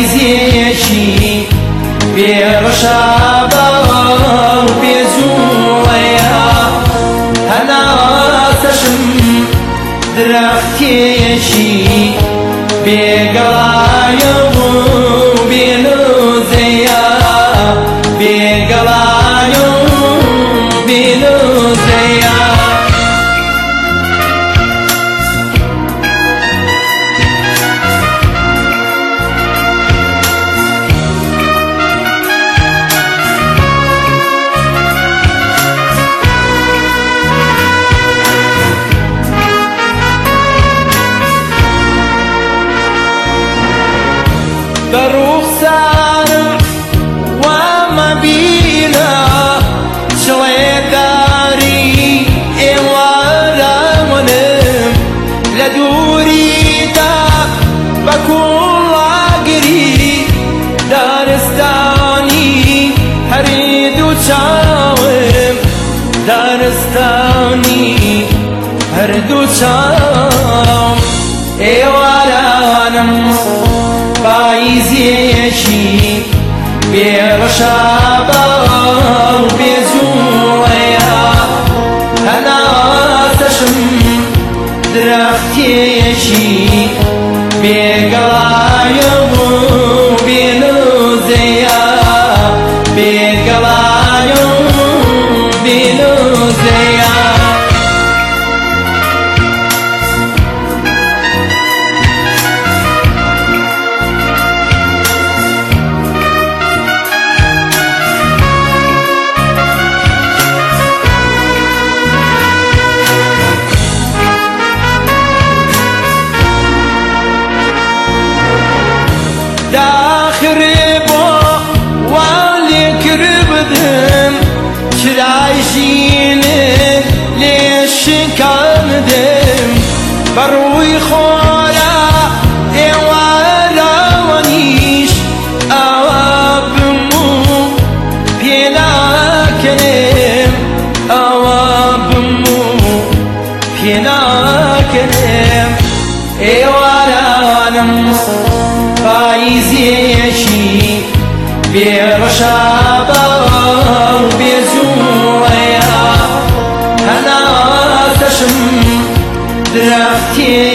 izin bir şaban bezuya hana saçım drakti yeşi bir galayım بەڕوخسارم وامەبینە شڵێداری ئێوارە منم لە دووریدا بە کوڵاگری دارستانی هەری دوو چاوم دارستانی هەردوو چاوم ئێوارانم. iz riječi Bjeloša bao bezulaja Hana sašm drahtječi قريبه واللي قريب ذم كلايشين ليش كان ذم بروي خولا ايوالا ونيش اواب مو بينا كريم اواب مو بينا كريم ايوالا نمصر поездящий, Бершабар безумная Она зашим драхтет.